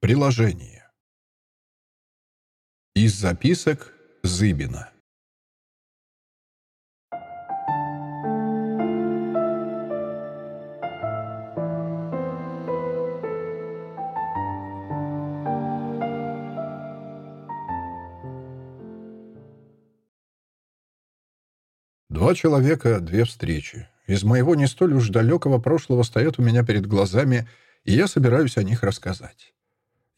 Приложение. Из записок Зыбина. Два человека, две встречи. Из моего не столь уж далекого прошлого стоят у меня перед глазами, и я собираюсь о них рассказать.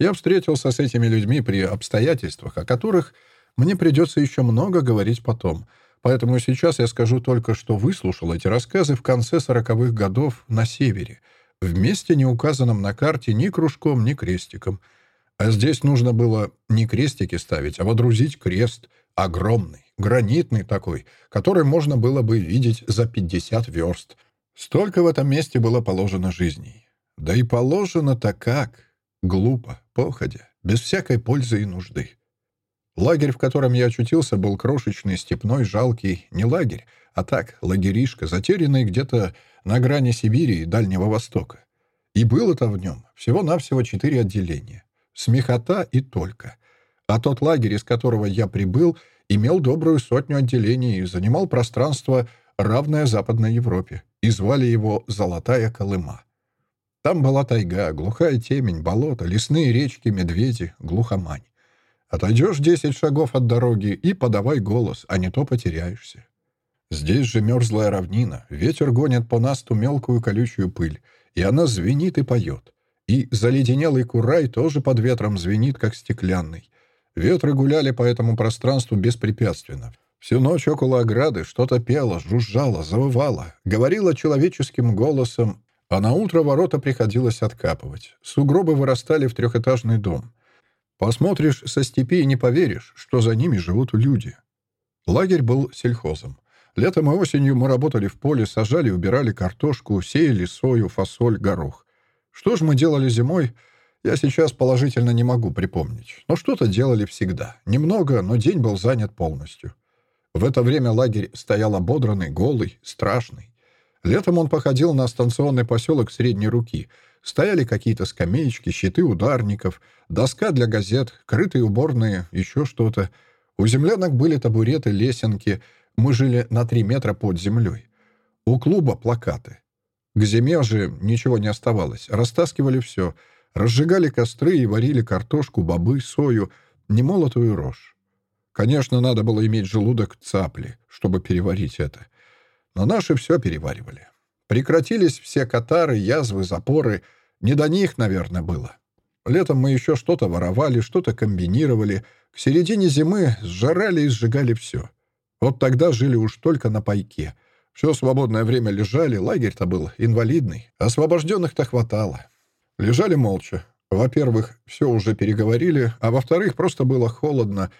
Я встретился с этими людьми при обстоятельствах, о которых мне придется еще много говорить потом, поэтому сейчас я скажу только, что выслушал эти рассказы в конце сороковых годов на севере, в месте, не указанном на карте ни кружком, ни крестиком. А здесь нужно было не крестики ставить, а водрузить крест, огромный, гранитный такой, который можно было бы видеть за 50 верст. Столько в этом месте было положено жизней. Да и положено-то как? Глупо, походя, без всякой пользы и нужды. Лагерь, в котором я очутился, был крошечный, степной, жалкий, не лагерь, а так, лагеришка, затерянный где-то на грани Сибири и Дальнего Востока. И было-то в нем всего-навсего четыре отделения. Смехота и только. А тот лагерь, из которого я прибыл, имел добрую сотню отделений и занимал пространство, равное Западной Европе, и звали его «Золотая Колыма». Там была тайга, глухая темень, болото, лесные речки, медведи, глухомань. Отойдешь десять шагов от дороги и подавай голос, а не то потеряешься. Здесь же мерзлая равнина, ветер гонит по насту мелкую колючую пыль, и она звенит и поет. И заледенелый курай тоже под ветром звенит, как стеклянный. Ветры гуляли по этому пространству беспрепятственно. Всю ночь около ограды что-то пело, жужжало, завывало, говорило человеческим голосом а на утро ворота приходилось откапывать. Сугробы вырастали в трехэтажный дом. Посмотришь со степи и не поверишь, что за ними живут люди. Лагерь был сельхозом. Летом и осенью мы работали в поле, сажали убирали картошку, сеяли сою, фасоль, горох. Что же мы делали зимой, я сейчас положительно не могу припомнить. Но что-то делали всегда. Немного, но день был занят полностью. В это время лагерь стоял ободранный, голый, страшный. Летом он походил на станционный поселок средней руки. Стояли какие-то скамеечки, щиты ударников, доска для газет, крытые уборные, еще что-то. У землянок были табуреты, лесенки. Мы жили на три метра под землей. У клуба плакаты. К зиме же ничего не оставалось. Растаскивали все. Разжигали костры и варили картошку, бобы, сою, немолотую рожь. Конечно, надо было иметь желудок цапли, чтобы переварить это. Но наши все переваривали. Прекратились все катары, язвы, запоры. Не до них, наверное, было. Летом мы еще что-то воровали, что-то комбинировали. К середине зимы сжирали и сжигали все. Вот тогда жили уж только на пайке. Все свободное время лежали, лагерь-то был инвалидный. Освобожденных-то хватало. Лежали молча. Во-первых, все уже переговорили, а во-вторых, просто было холодно,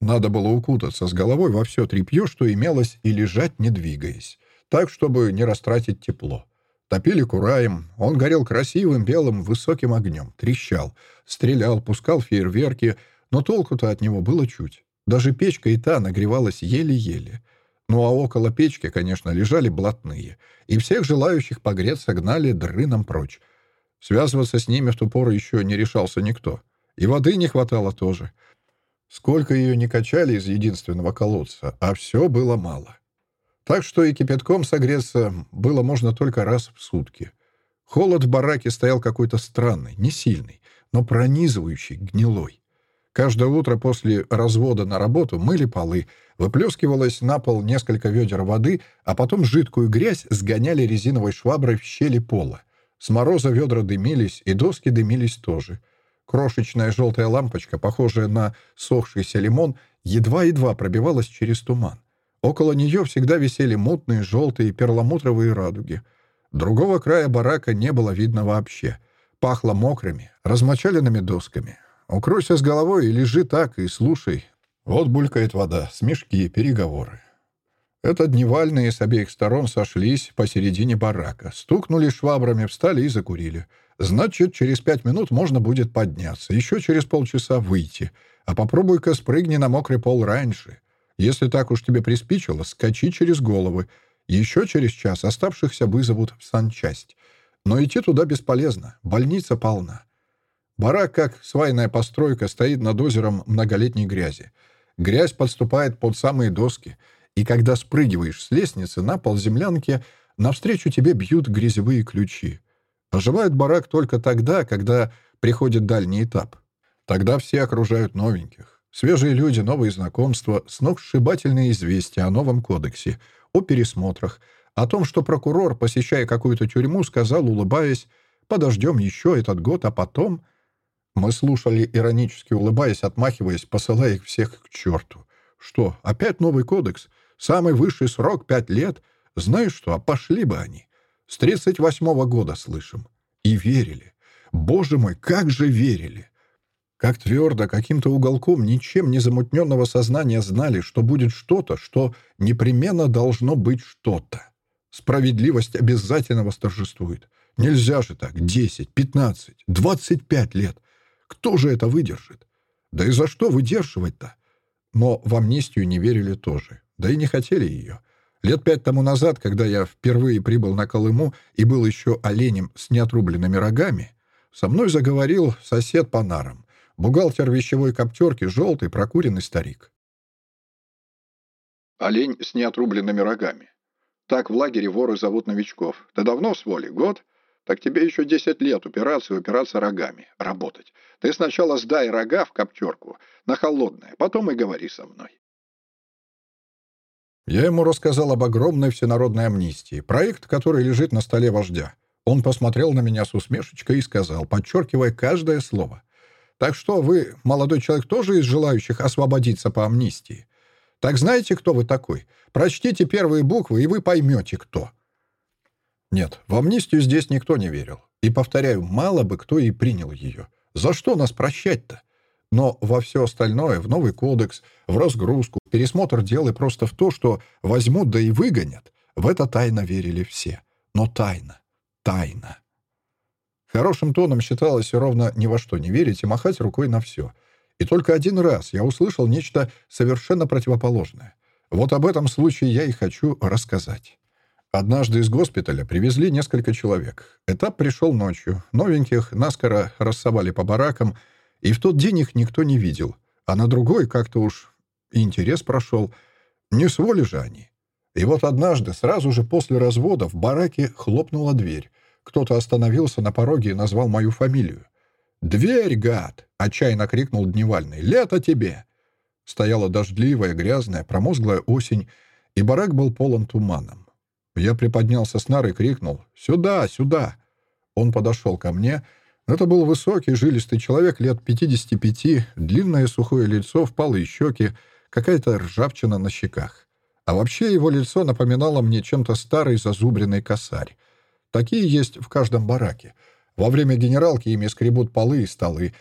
надо было укутаться с головой во все тряпье, что имелось, и лежать, не двигаясь, так, чтобы не растратить тепло. Топили кураем, он горел красивым белым высоким огнем, трещал, стрелял, пускал фейерверки, но толку-то от него было чуть. Даже печка и та нагревалась еле-еле. Ну а около печки, конечно, лежали блатные, и всех желающих погреться гнали дрыном прочь. Связываться с ними в ту пору еще не решался никто. И воды не хватало тоже — Сколько ее не качали из единственного колодца, а все было мало. Так что и кипятком согреться было можно только раз в сутки. Холод в бараке стоял какой-то странный, не сильный, но пронизывающий, гнилой. Каждое утро после развода на работу мыли полы, выплескивалось на пол несколько ведер воды, а потом жидкую грязь сгоняли резиновой шваброй в щели пола. С мороза ведра дымились, и доски дымились тоже — Крошечная желтая лампочка, похожая на сохшийся лимон, едва-едва пробивалась через туман. Около нее всегда висели мутные, желтые, перламутровые радуги. Другого края барака не было видно вообще. Пахло мокрыми, размочаленными досками. Укройся с головой и лежи так и слушай. Вот булькает вода, смешки, переговоры. Это дневальные с обеих сторон сошлись посередине барака, стукнули швабрами, встали и закурили. Значит, через пять минут можно будет подняться, еще через полчаса выйти. А попробуй-ка спрыгни на мокрый пол раньше. Если так уж тебе приспичило, скачи через головы. Еще через час оставшихся вызовут в санчасть. Но идти туда бесполезно, больница полна. Барак, как свайная постройка, стоит над озером многолетней грязи. Грязь подступает под самые доски, и когда спрыгиваешь с лестницы на пол землянки, навстречу тебе бьют грязевые ключи. Оживает барак только тогда, когда приходит дальний этап. Тогда все окружают новеньких. Свежие люди, новые знакомства, сногсшибательные известия о новом кодексе, о пересмотрах, о том, что прокурор, посещая какую-то тюрьму, сказал, улыбаясь, «Подождем еще этот год, а потом...» Мы слушали, иронически улыбаясь, отмахиваясь, посылая их всех к черту. «Что, опять новый кодекс? Самый высший срок — пять лет? Знаешь что, а пошли бы они. С тридцать восьмого года слышим. И верили. Боже мой, как же верили!» Как твердо, каким-то уголком ничем не замутненного сознания знали, что будет что-то, что непременно должно быть что-то. Справедливость обязательно восторжествует. Нельзя же так. Десять, пятнадцать, двадцать пять лет. Кто же это выдержит? Да и за что выдерживать-то? Но в амнистию не верили тоже. Да и не хотели ее. Лет пять тому назад, когда я впервые прибыл на Колыму и был еще оленем с неотрубленными рогами, со мной заговорил сосед по нарам, Бухгалтер вещевой коптерки, желтый, прокуренный старик. Олень с неотрубленными рогами. Так в лагере воры зовут новичков. Ты давно с воли? Год? Так тебе еще десять лет упираться и упираться рогами. Работать. Ты сначала сдай рога в коптерку, на холодное, потом и говори со мной. Я ему рассказал об огромной всенародной амнистии, проект, который лежит на столе вождя. Он посмотрел на меня с усмешечкой и сказал, подчеркивая каждое слово. Так что вы, молодой человек, тоже из желающих освободиться по амнистии? Так знаете, кто вы такой? Прочтите первые буквы, и вы поймете, кто. Нет, в амнистию здесь никто не верил. И, повторяю, мало бы кто и принял ее. За что нас прощать-то? Но во все остальное, в новый кодекс, в разгрузку, пересмотр дел и просто в то, что возьмут да и выгонят, в это тайно верили все. Но тайна, тайна. Хорошим тоном считалось ровно ни во что не верить и махать рукой на все. И только один раз я услышал нечто совершенно противоположное. Вот об этом случае я и хочу рассказать. Однажды из госпиталя привезли несколько человек. Этап пришел ночью. Новеньких наскоро рассовали по баракам, и в тот день их никто не видел. А на другой как-то уж интерес прошел. Не с воли же они. И вот однажды, сразу же после развода, в бараке хлопнула дверь. Кто-то остановился на пороге и назвал мою фамилию. «Дверь, гад!» — отчаянно крикнул Дневальный. «Лето тебе!» Стояла дождливая, грязная, промозглая осень, и барак был полон туманом. Я приподнялся с нары и крикнул «Сюда! Сюда!» Он подошел ко мне. Это был высокий, жилистый человек лет 55, длинное сухое лицо, впалые щеки, какая-то ржавчина на щеках. А вообще его лицо напоминало мне чем-то старый зазубренный косарь. Такие есть в каждом бараке. Во время генералки ими скребут полы и столы.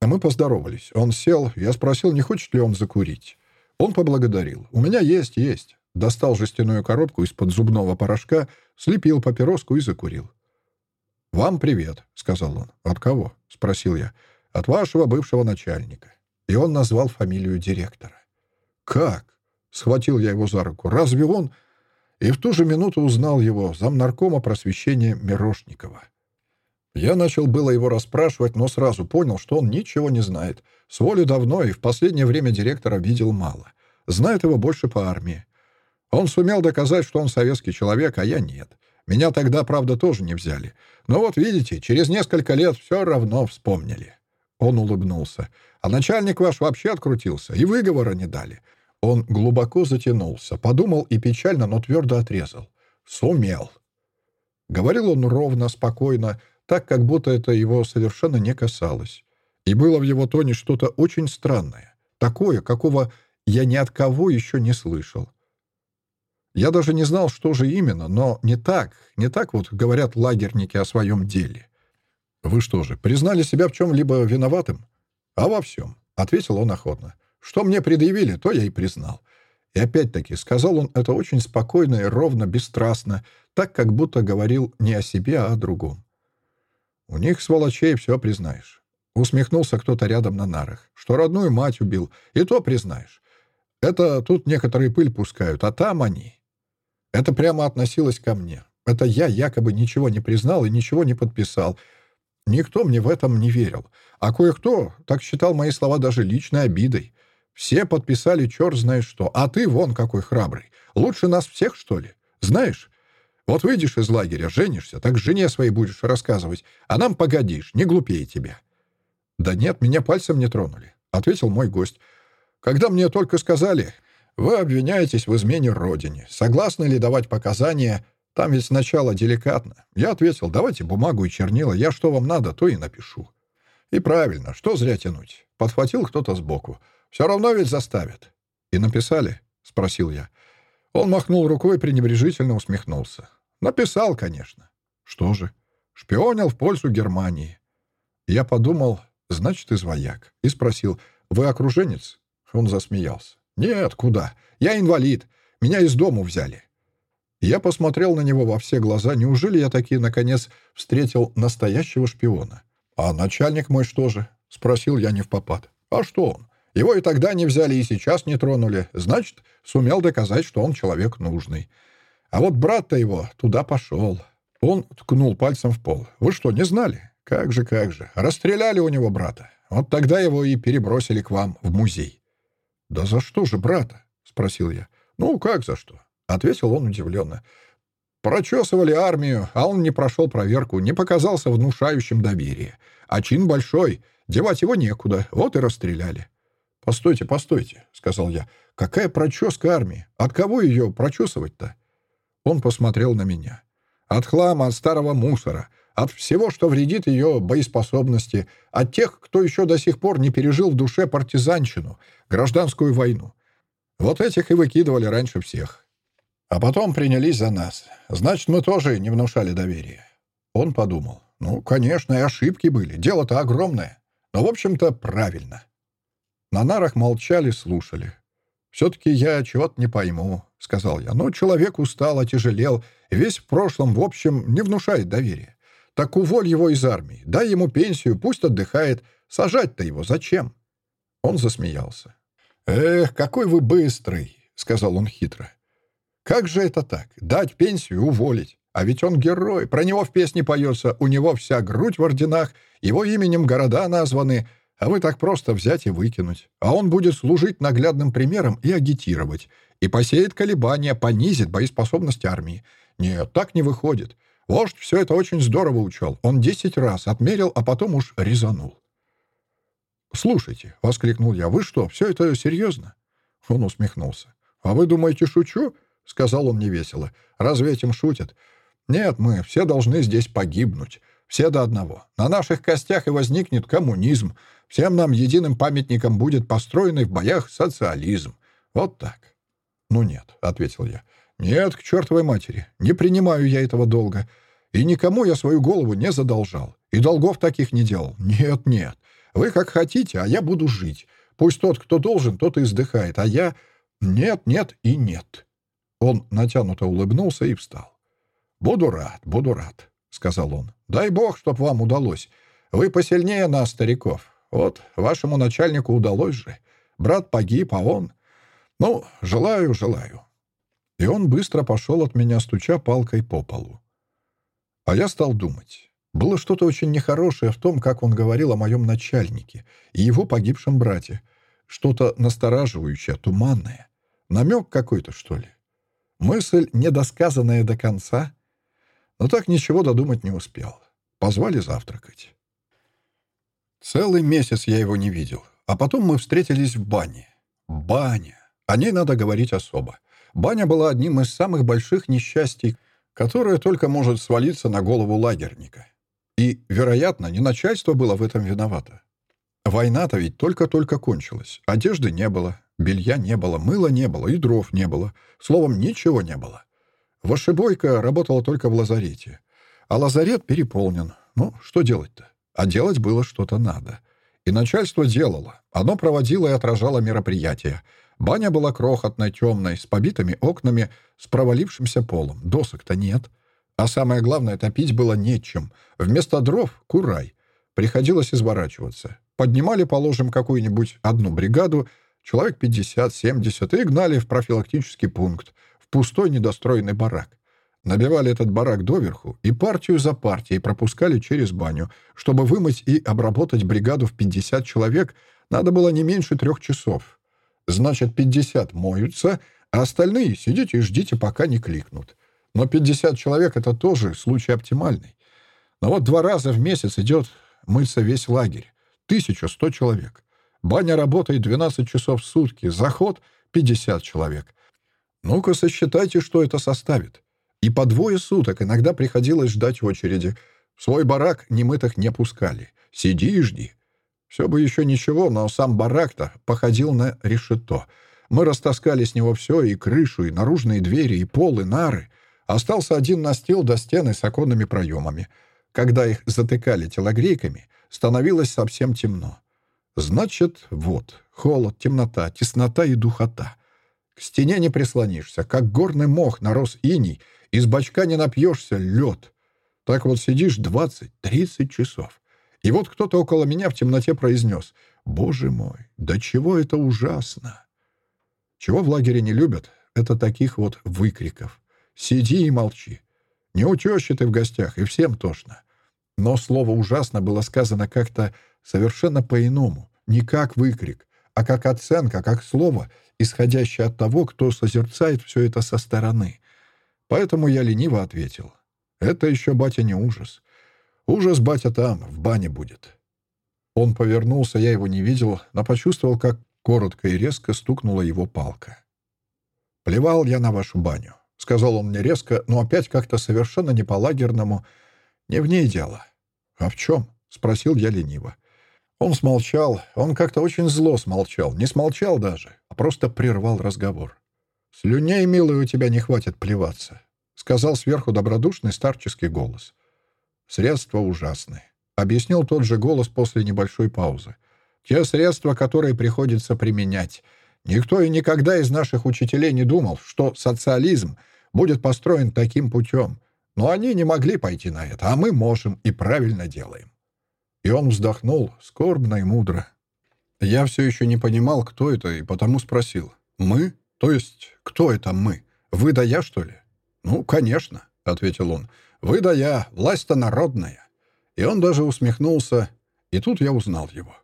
А мы поздоровались. Он сел, я спросил, не хочет ли он закурить. Он поблагодарил. «У меня есть, есть». Достал жестяную коробку из-под зубного порошка, слепил папироску и закурил. «Вам привет», — сказал он. «От кого?» — спросил я. «От вашего бывшего начальника». И он назвал фамилию директора. «Как?» — схватил я его за руку. «Разве он...» и в ту же минуту узнал его, замнаркома просвещения Мирошникова. Я начал было его расспрашивать, но сразу понял, что он ничего не знает. С воли давно и в последнее время директора видел мало. Знает его больше по армии. Он сумел доказать, что он советский человек, а я нет. Меня тогда, правда, тоже не взяли. Но вот видите, через несколько лет все равно вспомнили. Он улыбнулся. А начальник ваш вообще открутился, и выговора не дали. Он глубоко затянулся, подумал и печально, но твердо отрезал. «Сумел». Говорил он ровно, спокойно, так, как будто это его совершенно не касалось. И было в его тоне что-то очень странное, такое, какого я ни от кого еще не слышал. Я даже не знал, что же именно, но не так, не так вот говорят лагерники о своем деле. «Вы что же, признали себя в чем-либо виноватым?» «А во всем», — ответил он охотно. Что мне предъявили, то я и признал. И опять-таки сказал он это очень спокойно и ровно, бесстрастно, так, как будто говорил не о себе, а о другом. «У них, сволочей, все признаешь». Усмехнулся кто-то рядом на нарах. «Что родную мать убил, и то признаешь. Это тут некоторые пыль пускают, а там они». Это прямо относилось ко мне. Это я якобы ничего не признал и ничего не подписал. Никто мне в этом не верил. А кое-кто так считал мои слова даже личной обидой. Все подписали черт знает что. А ты вон какой храбрый. Лучше нас всех, что ли? Знаешь, вот выйдешь из лагеря, женишься, так жене своей будешь рассказывать, а нам погодишь, не глупее тебя». «Да нет, меня пальцем не тронули», — ответил мой гость. «Когда мне только сказали, вы обвиняетесь в измене родине, согласны ли давать показания, там ведь сначала деликатно. Я ответил, давайте бумагу и чернила, я что вам надо, то и напишу». «И правильно, что зря тянуть?» — подхватил кто-то сбоку. «Все равно ведь заставят». «И написали?» — спросил я. Он махнул рукой и пренебрежительно усмехнулся. Написал, конечно. Что же? Шпионил в пользу Германии. Я подумал, значит, из вояк. И спросил, вы окруженец? Он засмеялся. Нет, куда? Я инвалид. Меня из дому взяли. Я посмотрел на него во все глаза. Неужели я таки, наконец, встретил настоящего шпиона? А начальник мой что же? Спросил я не в попад. А что он? Его и тогда не взяли, и сейчас не тронули. Значит, сумел доказать, что он человек нужный. А вот брат-то его туда пошел. Он ткнул пальцем в пол. Вы что, не знали? Как же, как же. Расстреляли у него брата. Вот тогда его и перебросили к вам в музей. «Да за что же брата?» — спросил я. «Ну, как за что?» — ответил он удивленно. «Прочесывали армию, а он не прошел проверку, не показался внушающим доверие. А чин большой, девать его некуда, вот и расстреляли». «Постойте, постойте», — сказал я. «Какая проческа армии? От кого ее прочесывать-то?» Он посмотрел на меня. От хлама, от старого мусора, от всего, что вредит ее боеспособности, от тех, кто еще до сих пор не пережил в душе партизанщину, гражданскую войну. Вот этих и выкидывали раньше всех. А потом принялись за нас. Значит, мы тоже не внушали доверия. Он подумал. Ну, конечно, и ошибки были. Дело-то огромное. Но, в общем-то, правильно. На нарах молчали, слушали. «Все-таки я чего-то не пойму», — сказал я. «Но человек устал, отяжелел, весь в прошлом, в общем, не внушает доверия. Так уволь его из армии, дай ему пенсию, пусть отдыхает. Сажать-то его зачем?» Он засмеялся. «Эх, какой вы быстрый!» — сказал он хитро. «Как же это так? Дать пенсию, уволить? А ведь он герой, про него в песне поется, у него вся грудь в орденах, его именем города названы, а вы так просто взять и выкинуть. А он будет служить наглядным примером и агитировать. И посеет колебания, понизит боеспособность армии. Нет, так не выходит. Вождь все это очень здорово учел. Он десять раз отмерил, а потом уж резанул. «Слушайте», — воскликнул я, — «вы что, все это серьезно?» Он усмехнулся. «А вы думаете, шучу?» — сказал он невесело. «Разве этим шутят? Нет, мы все должны здесь погибнуть. Все до одного. На наших костях и возникнет коммунизм. Всем нам единым памятником будет построенный в боях социализм. Вот так. «Ну нет», — ответил я. «Нет, к чертовой матери. Не принимаю я этого долга. И никому я свою голову не задолжал. И долгов таких не делал. Нет, нет. Вы как хотите, а я буду жить. Пусть тот, кто должен, тот и издыхает, а я... Нет, нет и нет». Он натянуто улыбнулся и встал. «Буду рад, буду рад», — сказал он. «Дай бог, чтоб вам удалось. Вы посильнее нас, стариков. Вот, вашему начальнику удалось же. Брат погиб, а он... Ну, желаю, желаю». И он быстро пошел от меня, стуча палкой по полу. А я стал думать. Было что-то очень нехорошее в том, как он говорил о моем начальнике и его погибшем брате. Что-то настораживающее, туманное. Намек какой-то, что ли. Мысль, недосказанная до конца. Но так ничего додумать не успел. Позвали завтракать. Целый месяц я его не видел. А потом мы встретились в бане. Баня. О ней надо говорить особо. Баня была одним из самых больших несчастий, которое только может свалиться на голову лагерника. И, вероятно, не начальство было в этом виновато. Война-то ведь только-только кончилась. Одежды не было, белья не было, мыла не было и дров не было. Словом, ничего не было. Вошибойка работала только в лазарете. А лазарет переполнен. Ну, что делать-то? А делать было что-то надо. И начальство делало. Оно проводило и отражало мероприятия. Баня была крохотной, темной, с побитыми окнами, с провалившимся полом. Досок-то нет. А самое главное, топить было нечем. Вместо дров — курай. Приходилось изворачиваться. Поднимали, положим, какую-нибудь одну бригаду, человек 50-70, и гнали в профилактический пункт, в пустой недостроенный барак. Набивали этот барак доверху и партию за партией пропускали через баню. Чтобы вымыть и обработать бригаду в 50 человек, надо было не меньше трех часов. Значит, 50 моются, а остальные сидите и ждите, пока не кликнут. Но 50 человек — это тоже случай оптимальный. Но вот два раза в месяц идет мыться весь лагерь. 1100 человек. Баня работает 12 часов в сутки, заход — 50 человек. Ну-ка сосчитайте, что это составит. И по двое суток иногда приходилось ждать очереди. В свой барак немытых не пускали. Сиди и жди. Все бы еще ничего, но сам барак-то походил на решето. Мы растаскали с него все, и крышу, и наружные двери, и пол, и нары. Остался один настил до стены с оконными проемами. Когда их затыкали телогрейками, становилось совсем темно. Значит, вот, холод, темнота, теснота и духота. К стене не прислонишься, как горный мох нарос иней, из бачка не напьешься, лед. Так вот сидишь двадцать-тридцать часов. И вот кто-то около меня в темноте произнес «Боже мой, да чего это ужасно!» Чего в лагере не любят, это таких вот выкриков. Сиди и молчи. Не у тещи ты в гостях, и всем тошно. Но слово «ужасно» было сказано как-то совершенно по-иному. Не как выкрик, а как оценка, как слово, исходящее от того, кто созерцает все это со стороны. Поэтому я лениво ответил. «Это еще, батя, не ужас. Ужас, батя, там, в бане будет». Он повернулся, я его не видел, но почувствовал, как коротко и резко стукнула его палка. «Плевал я на вашу баню», — сказал он мне резко, но опять как-то совершенно не по-лагерному. «Не в ней дело». «А в чем?» — спросил я лениво. Он смолчал, он как-то очень зло смолчал, не смолчал даже, а просто прервал разговор. «Слюней, милый, у тебя не хватит плеваться», — сказал сверху добродушный старческий голос. «Средства ужасны», — объяснил тот же голос после небольшой паузы. «Те средства, которые приходится применять. Никто и никогда из наших учителей не думал, что социализм будет построен таким путем. Но они не могли пойти на это, а мы можем и правильно делаем». И он вздохнул, скорбно и мудро. Я все еще не понимал, кто это, и потому спросил. «Мы?» «То есть, кто это мы? Вы да я, что ли?» «Ну, конечно», — ответил он. «Вы да я, власть-то народная». И он даже усмехнулся, и тут я узнал его.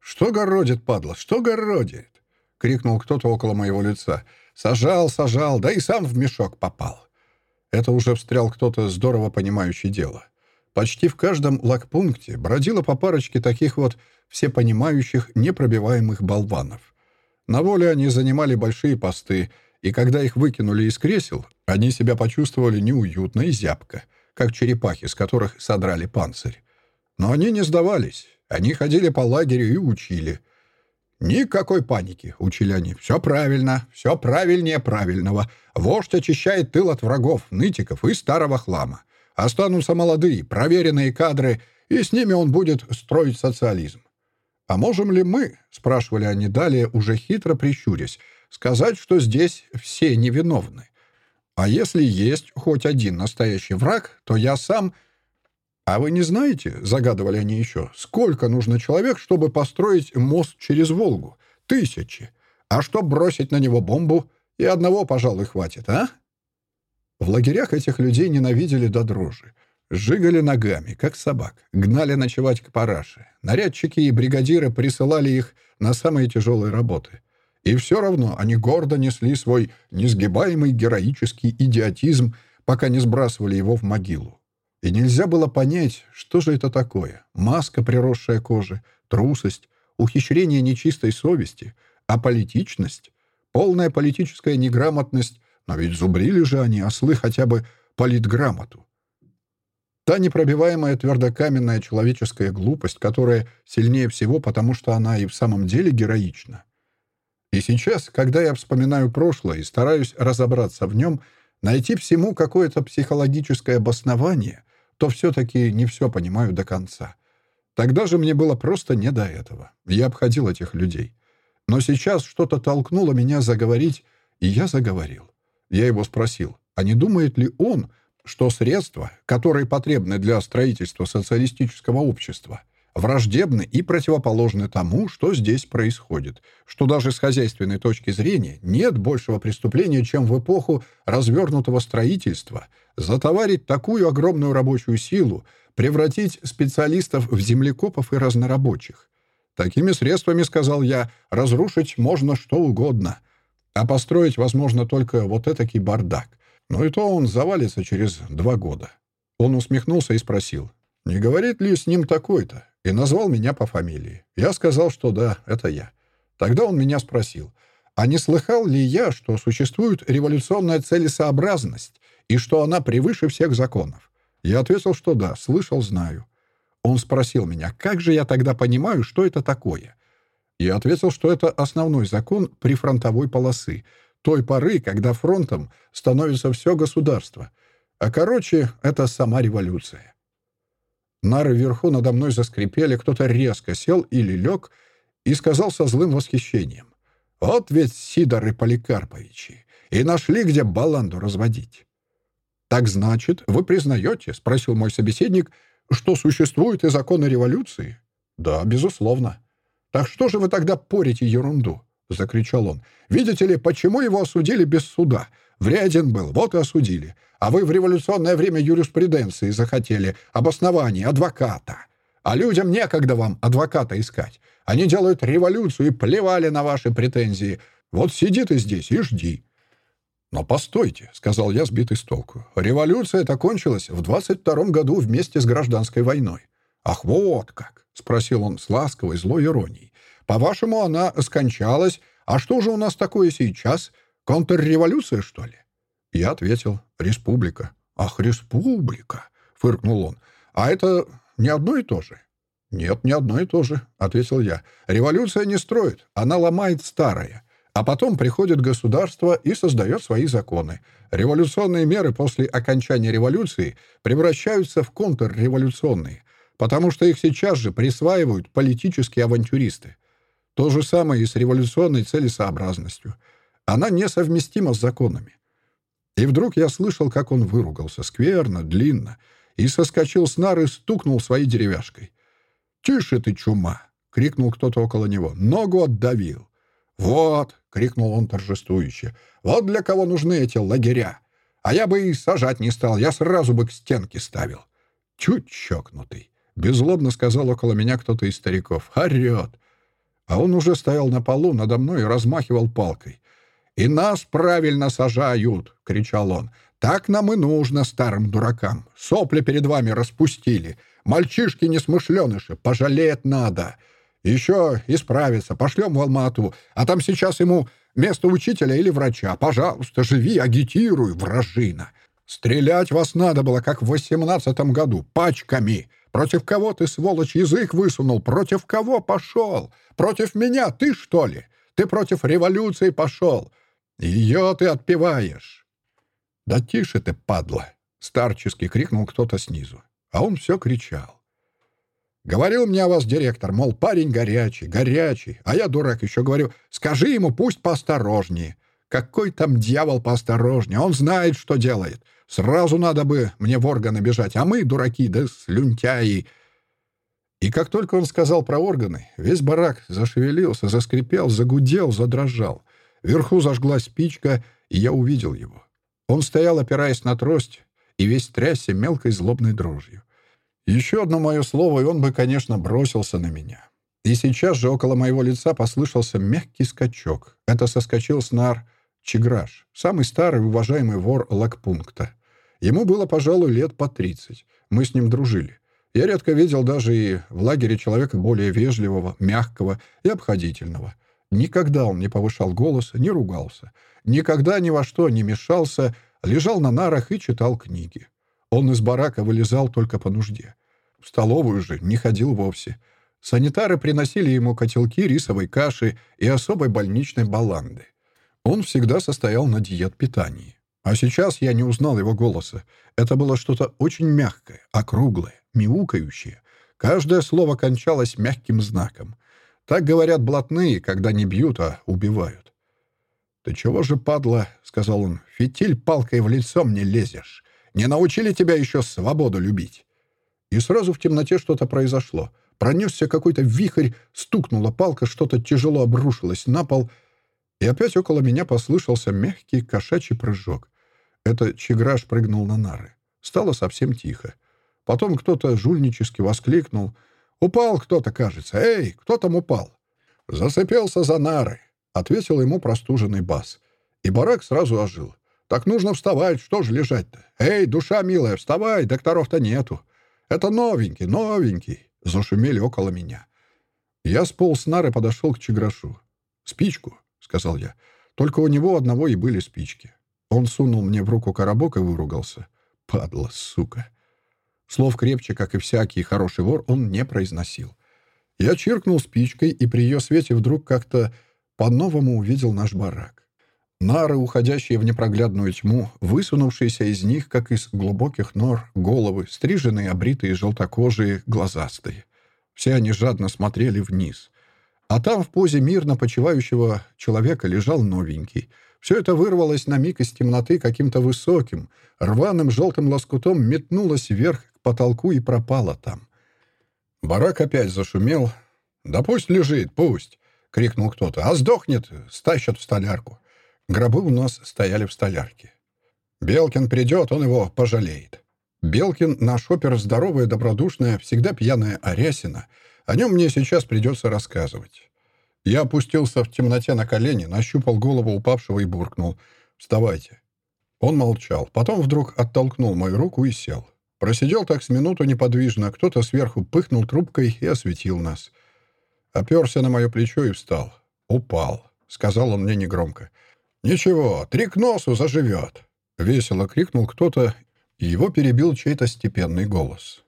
«Что городит, падла, что городит?» — крикнул кто-то около моего лица. «Сажал, сажал, да и сам в мешок попал». Это уже встрял кто-то здорово понимающий дело. Почти в каждом лагпункте бродило по парочке таких вот всепонимающих, непробиваемых болванов. На воле они занимали большие посты, и когда их выкинули из кресел, они себя почувствовали неуютно и зябко, как черепахи, с которых содрали панцирь. Но они не сдавались. Они ходили по лагерю и учили. «Никакой паники», — учили они. «Все правильно, все правильнее правильного. Вождь очищает тыл от врагов, нытиков и старого хлама. Останутся молодые, проверенные кадры, и с ними он будет строить социализм. «А можем ли мы, — спрашивали они далее, уже хитро прищурясь, — сказать, что здесь все невиновны? А если есть хоть один настоящий враг, то я сам...» «А вы не знаете, — загадывали они еще, — сколько нужно человек, чтобы построить мост через Волгу? Тысячи. А чтоб бросить на него бомбу, и одного, пожалуй, хватит, а?» В лагерях этих людей ненавидели до дрожи. Сжигали ногами, как собак, гнали ночевать к параше. Нарядчики и бригадиры присылали их на самые тяжелые работы. И все равно они гордо несли свой несгибаемый героический идиотизм, пока не сбрасывали его в могилу. И нельзя было понять, что же это такое. Маска, приросшая кожи, трусость, ухищрение нечистой совести, аполитичность, полная политическая неграмотность, но ведь зубрили же они, ослы, хотя бы политграмоту. Та непробиваемая твердокаменная человеческая глупость, которая сильнее всего, потому что она и в самом деле героична. И сейчас, когда я вспоминаю прошлое и стараюсь разобраться в нем, найти всему какое-то психологическое обоснование, то все-таки не все понимаю до конца. Тогда же мне было просто не до этого. Я обходил этих людей. Но сейчас что-то толкнуло меня заговорить, и я заговорил. Я его спросил, а не думает ли он, что средства, которые потребны для строительства социалистического общества, враждебны и противоположны тому, что здесь происходит, что даже с хозяйственной точки зрения нет большего преступления, чем в эпоху развернутого строительства затоварить такую огромную рабочую силу, превратить специалистов в землекопов и разнорабочих. Такими средствами, сказал я, разрушить можно что угодно, а построить возможно только вот этакий бардак. Но и то он завалится через два года. Он усмехнулся и спросил, не говорит ли с ним такой-то, и назвал меня по фамилии. Я сказал, что да, это я. Тогда он меня спросил, а не слыхал ли я, что существует революционная целесообразность и что она превыше всех законов? Я ответил, что да, слышал, знаю. Он спросил меня, как же я тогда понимаю, что это такое? Я ответил, что это основной закон прифронтовой полосы, той поры, когда фронтом становится все государство. А короче, это сама революция. Нары вверху надо мной заскрипели, кто-то резко сел или лег и сказал со злым восхищением. «Вот ведь Сидоры Поликарповичи! И нашли, где баланду разводить!» «Так значит, вы признаете, — спросил мой собеседник, — что существуют и законы революции?» «Да, безусловно». «Так что же вы тогда порите ерунду?» — закричал он. «Видите ли, почему его осудили без суда? Вреден был, вот и осудили. А вы в революционное время юриспруденции захотели, обоснования, адвоката. А людям некогда вам адвоката искать. Они делают революцию и плевали на ваши претензии. Вот сиди ты здесь и жди». «Но постойте», — сказал я, сбитый с толку. «Революция-то кончилась в 22-м году вместе с гражданской войной». «Ах, вот как!» — спросил он с ласковой злой иронией. «По-вашему, она скончалась. А что же у нас такое сейчас? Контрреволюция, что ли?» Я ответил. «Республика». «Ах, республика!» — фыркнул он. «А это не одно и то же?» «Нет, не одно и то же», — ответил я. «Революция не строит, она ломает старое. А потом приходит государство и создает свои законы. Революционные меры после окончания революции превращаются в контрреволюционные, потому что их сейчас же присваивают политические авантюристы. То же самое и с революционной целесообразностью. Она несовместима с законами. И вдруг я слышал, как он выругался, скверно, длинно, и соскочил с нары стукнул своей деревяшкой. «Тише ты, чума!» — крикнул кто-то около него. «Ногу отдавил!» «Вот!» — крикнул он торжествующе. «Вот для кого нужны эти лагеря! А я бы и сажать не стал, я сразу бы к стенке ставил!» «Чуть чокнутый!» — беззлобно сказал около меня кто-то из стариков. «Орет!» А он уже стоял на полу надо мной и размахивал палкой. «И нас правильно сажают!» — кричал он. «Так нам и нужно, старым дуракам. Сопли перед вами распустили. Мальчишки несмышленыши, пожалеть надо. Еще исправиться, пошлем в Алмату, а там сейчас ему место учителя или врача. Пожалуйста, живи, агитируй, вражина. Стрелять вас надо было, как в восемнадцатом году, пачками. Против кого ты, сволочь, язык высунул? Против кого пошел? Против меня, ты, что ли? Ты против революции пошел. Ее ты отпеваешь. «Да тише ты, падла!» — старчески крикнул кто-то снизу. А он все кричал. Говорил мне о вас директор, мол, парень горячий, горячий. А я, дурак, еще говорю, скажи ему, пусть поосторожнее. Какой там дьявол поосторожнее? Он знает, что делает. Сразу надо бы мне в органы бежать, а мы, дураки, да слюнтяи. И как только он сказал про органы, весь барак зашевелился, заскрипел, загудел, задрожал. Вверху зажглась спичка, и я увидел его. Он стоял, опираясь на трость, и весь трясся мелкой злобной дрожью. Еще одно мое слово, и он бы, конечно, бросился на меня. И сейчас же около моего лица послышался мягкий скачок. Это соскочил снар Чиграш, самый старый уважаемый вор лагпункта. Ему было, пожалуй, лет по тридцать. Мы с ним дружили. Я редко видел даже и в лагере человека более вежливого, мягкого и обходительного. Никогда он не повышал голос, не ругался. Никогда ни во что не мешался, лежал на нарах и читал книги. Он из барака вылезал только по нужде. В столовую же не ходил вовсе. Санитары приносили ему котелки рисовой каши и особой больничной баланды. Он всегда состоял на диет-питании. А сейчас я не узнал его голоса. Это было что-то очень мягкое, округлое, мяукающее. Каждое слово кончалось мягким знаком. Так говорят блатные, когда не бьют, а убивают. «Ты чего же, падла?» — сказал он. «Фитиль палкой в лицо мне лезешь. Не научили тебя еще свободу любить?» И сразу в темноте что-то произошло. Пронесся какой-то вихрь, стукнула палка, что-то тяжело обрушилось на пол, и опять около меня послышался мягкий кошачий прыжок. Это Чеграш прыгнул на нары. Стало совсем тихо. Потом кто-то жульнически воскликнул. «Упал кто-то, кажется. Эй, кто там упал?» «Засыпелся за нары», — ответил ему простуженный бас. И барак сразу ожил. «Так нужно вставать, что же лежать-то? Эй, душа милая, вставай, докторов-то нету. Это новенький, новенький», — зашумели около меня. Я сполз с нары подошел к Чеграшу. «Спичку», — сказал я. «Только у него одного и были спички». Он сунул мне в руку коробок и выругался. «Падла, сука!» Слов крепче, как и всякий хороший вор, он не произносил. Я чиркнул спичкой, и при ее свете вдруг как-то по-новому увидел наш барак. Нары, уходящие в непроглядную тьму, высунувшиеся из них, как из глубоких нор, головы, стриженные, обритые, желтокожие, глазастые. Все они жадно смотрели вниз. А там в позе мирно почивающего человека лежал новенький. Все это вырвалось на миг из темноты каким-то высоким, рваным желтым лоскутом метнулось вверх к потолку и пропало там. Барак опять зашумел. «Да пусть лежит, пусть!» — крикнул кто-то. «А сдохнет, стащат в столярку». Гробы у нас стояли в столярке. Белкин придет, он его пожалеет. Белкин — наш опер здоровая, добродушная, всегда пьяная Арясина. О нем мне сейчас придется рассказывать. Я опустился в темноте на колени, нащупал голову упавшего и буркнул. «Вставайте». Он молчал, потом вдруг оттолкнул мою руку и сел. Просидел так с минуту неподвижно, кто-то сверху пыхнул трубкой и осветил нас. Оперся на мое плечо и встал. «Упал», — сказал он мне негромко. «Ничего, три к носу заживет», — весело крикнул кто-то, и его перебил чей-то степенный голос.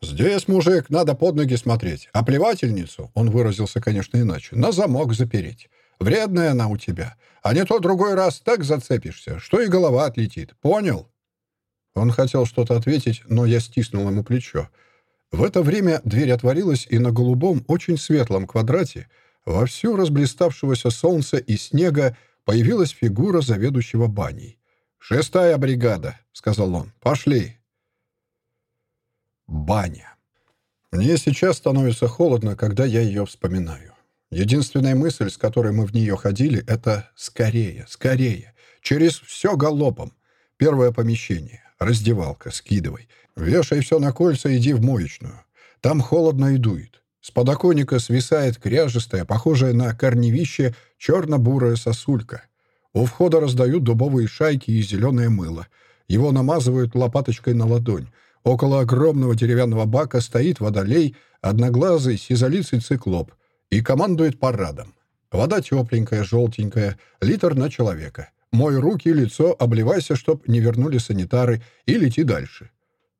«Здесь, мужик, надо под ноги смотреть, а плевательницу, он выразился, конечно, иначе, на замок запереть. Вредная она у тебя, а не то другой раз так зацепишься, что и голова отлетит. Понял?» Он хотел что-то ответить, но я стиснул ему плечо. В это время дверь отворилась, и на голубом, очень светлом квадрате, во всю разблиставшегося солнца и снега, появилась фигура заведующего баней. «Шестая бригада», — сказал он. «Пошли». Баня. Мне сейчас становится холодно, когда я ее вспоминаю. Единственная мысль, с которой мы в нее ходили, это «скорее, скорее, через все галопом». Первое помещение. Раздевалка, скидывай. Вешай все на кольца, иди в моечную. Там холодно и дует. С подоконника свисает кряжестая, похожая на корневище, черно-бурая сосулька. У входа раздают дубовые шайки и зеленое мыло. Его намазывают лопаточкой на ладонь. Около огромного деревянного бака стоит водолей, одноглазый, сизолицый циклоп, и командует парадом. Вода тепленькая, желтенькая, литр на человека. Мой руки и лицо, обливайся, чтоб не вернули санитары, и лети дальше.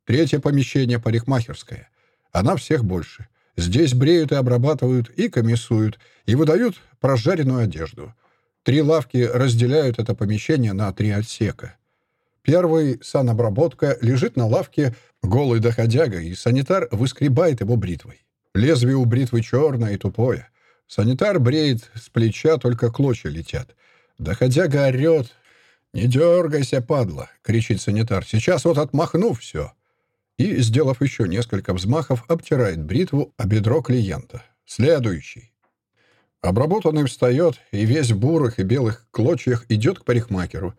Третье помещение — парикмахерская. Она всех больше. Здесь бреют и обрабатывают, и комиссуют, и выдают прожаренную одежду. Три лавки разделяют это помещение на три отсека. Первый, санобработка, лежит на лавке голый доходяга, и санитар выскребает его бритвой. Лезвие у бритвы черное и тупое. Санитар бреет с плеча, только клочья летят. Доходяга орет. «Не дергайся, падла!» — кричит санитар. «Сейчас вот отмахну все!» И, сделав еще несколько взмахов, обтирает бритву о бедро клиента. Следующий. Обработанный встает и весь в бурых и белых клочьях идет к парикмахеру.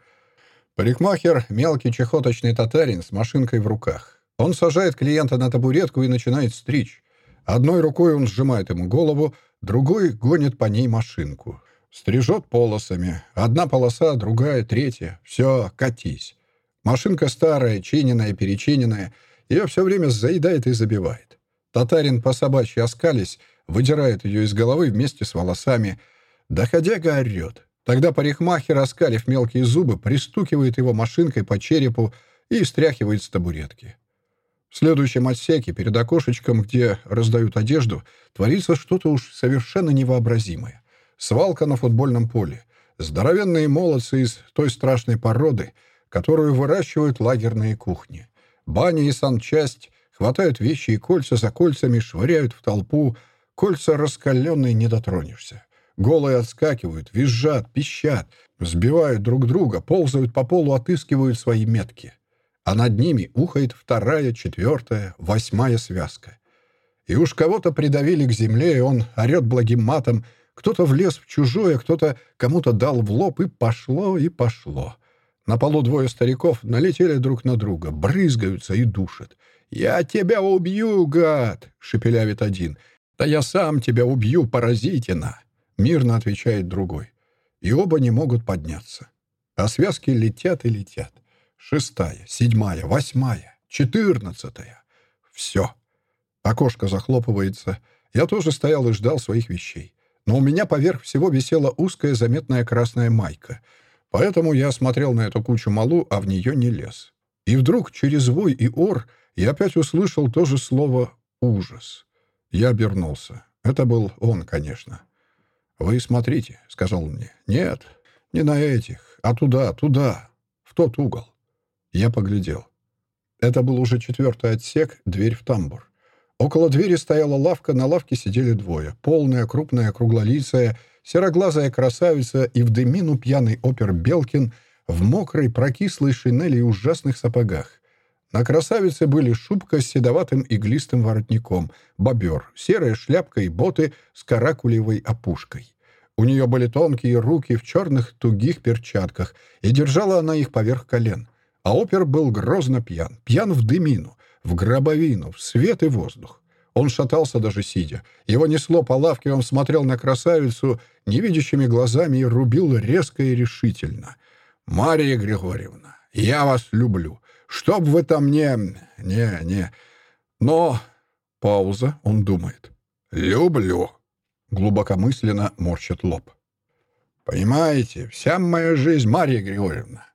Парикмахер — мелкий чехоточный татарин с машинкой в руках. Он сажает клиента на табуретку и начинает стричь. Одной рукой он сжимает ему голову, другой гонит по ней машинку. Стрижет полосами. Одна полоса, другая, третья. Все, катись. Машинка старая, чиненная, перечиненная. Ее все время заедает и забивает. Татарин по собачьи оскались, выдирает ее из головы вместе с волосами. Доходяга орет. Тогда парикмахер, оскалив мелкие зубы, пристукивает его машинкой по черепу и стряхивает с табуретки. В следующем отсеке, перед окошечком, где раздают одежду, творится что-то уж совершенно невообразимое. Свалка на футбольном поле. Здоровенные молодцы из той страшной породы, которую выращивают лагерные кухни. Баня и санчасть хватают вещи и кольца за кольцами, швыряют в толпу. Кольца раскаленные не дотронешься. Голые отскакивают, визжат, пищат, сбивают друг друга, ползают по полу, отыскивают свои метки. А над ними ухает вторая, четвертая, восьмая связка. И уж кого-то придавили к земле, и он орет благим матом, кто-то влез в чужое, кто-то кому-то дал в лоб, и пошло, и пошло. На полу двое стариков налетели друг на друга, брызгаются и душат. «Я тебя убью, гад!» — шепелявит один. «Да я сам тебя убью, паразитина!» — мирно отвечает другой. И оба не могут подняться. А связки летят и летят. Шестая, седьмая, восьмая, четырнадцатая. Все. Окошко захлопывается. Я тоже стоял и ждал своих вещей. Но у меня поверх всего висела узкая заметная красная майка. Поэтому я смотрел на эту кучу малу, а в нее не лез. И вдруг через вой и ор я опять услышал то же слово «ужас». Я обернулся. Это был он, конечно. «Вы смотрите», — сказал он мне. «Нет, не на этих, а туда, туда, в тот угол». Я поглядел. Это был уже четвертый отсек, дверь в тамбур. Около двери стояла лавка, на лавке сидели двое. Полная, крупная, круглолицая, сероглазая красавица и в дымину пьяный опер Белкин в мокрой, прокислой шинели и ужасных сапогах. На красавице были шубка с седоватым иглистым воротником, бобер, серая шляпка и боты с каракулевой опушкой. У нее были тонкие руки в черных тугих перчатках, и держала она их поверх колен. А опер был грозно пьян, пьян в дымину, в гробовину, в свет и воздух. Он шатался даже сидя. Его несло по лавке, он смотрел на красавицу невидящими глазами и рубил резко и решительно. «Мария Григорьевна, я вас люблю. Чтоб вы там не... не... не... Но...» Пауза, он думает. «Люблю». Глубокомысленно морщит лоб. «Понимаете, вся моя жизнь, Мария Григорьевна».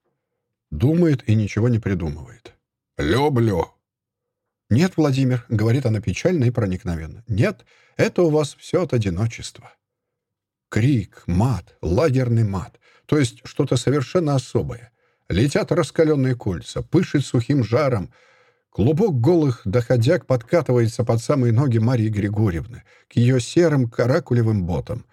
Думает и ничего не придумывает. «Люблю». «Нет, Владимир», — говорит она печально и проникновенно. «Нет, это у вас все от одиночества». Крик, мат, лагерный мат, то есть что-то совершенно особое. Летят раскаленные кольца, пышет сухим жаром. Клубок голых доходяг подкатывается под самые ноги Марии Григорьевны, к ее серым каракулевым ботам.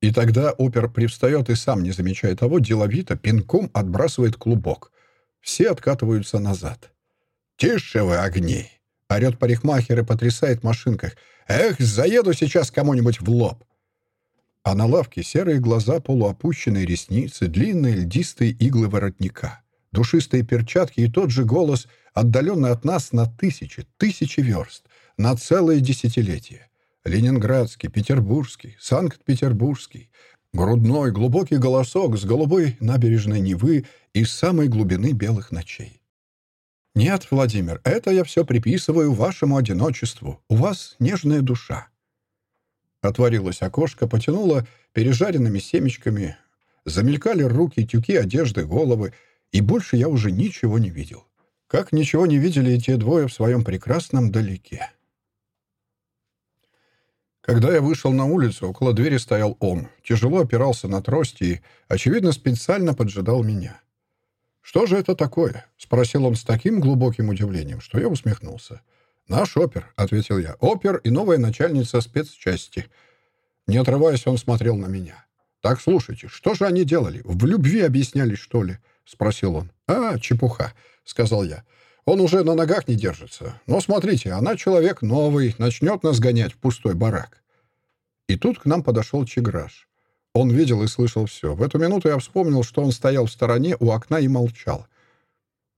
И тогда опер привстает и сам, не замечая того, деловито, пинком отбрасывает клубок. Все откатываются назад. «Тише вы, огни!» — орет парикмахер и потрясает машинках. «Эх, заеду сейчас кому-нибудь в лоб!» А на лавке серые глаза, полуопущенные ресницы, длинные льдистые иглы воротника, душистые перчатки и тот же голос, отдаленный от нас на тысячи, тысячи верст, на целые десятилетия. Ленинградский, петербургский, санкт-петербургский, грудной, глубокий голосок с голубой набережной Невы из самой глубины белых ночей. «Нет, Владимир, это я все приписываю вашему одиночеству. У вас нежная душа». Отворилось окошко, потянуло пережаренными семечками. Замелькали руки, тюки, одежды, головы. И больше я уже ничего не видел. Как ничего не видели и те двое в своем прекрасном далеке. Когда я вышел на улицу, около двери стоял он. Тяжело опирался на трости и, очевидно, специально поджидал меня. «Что же это такое?» — спросил он с таким глубоким удивлением, что я усмехнулся. «Наш опер», — ответил я. «Опер и новая начальница спецчасти». Не отрываясь, он смотрел на меня. «Так, слушайте, что же они делали? В любви объяснялись, что ли?» — спросил он. «А, чепуха», — сказал я. «Он уже на ногах не держится. Но смотрите, она человек новый, начнет нас гонять в пустой барак». И тут к нам подошел Чеграш. Он видел и слышал все. В эту минуту я вспомнил, что он стоял в стороне у окна и молчал.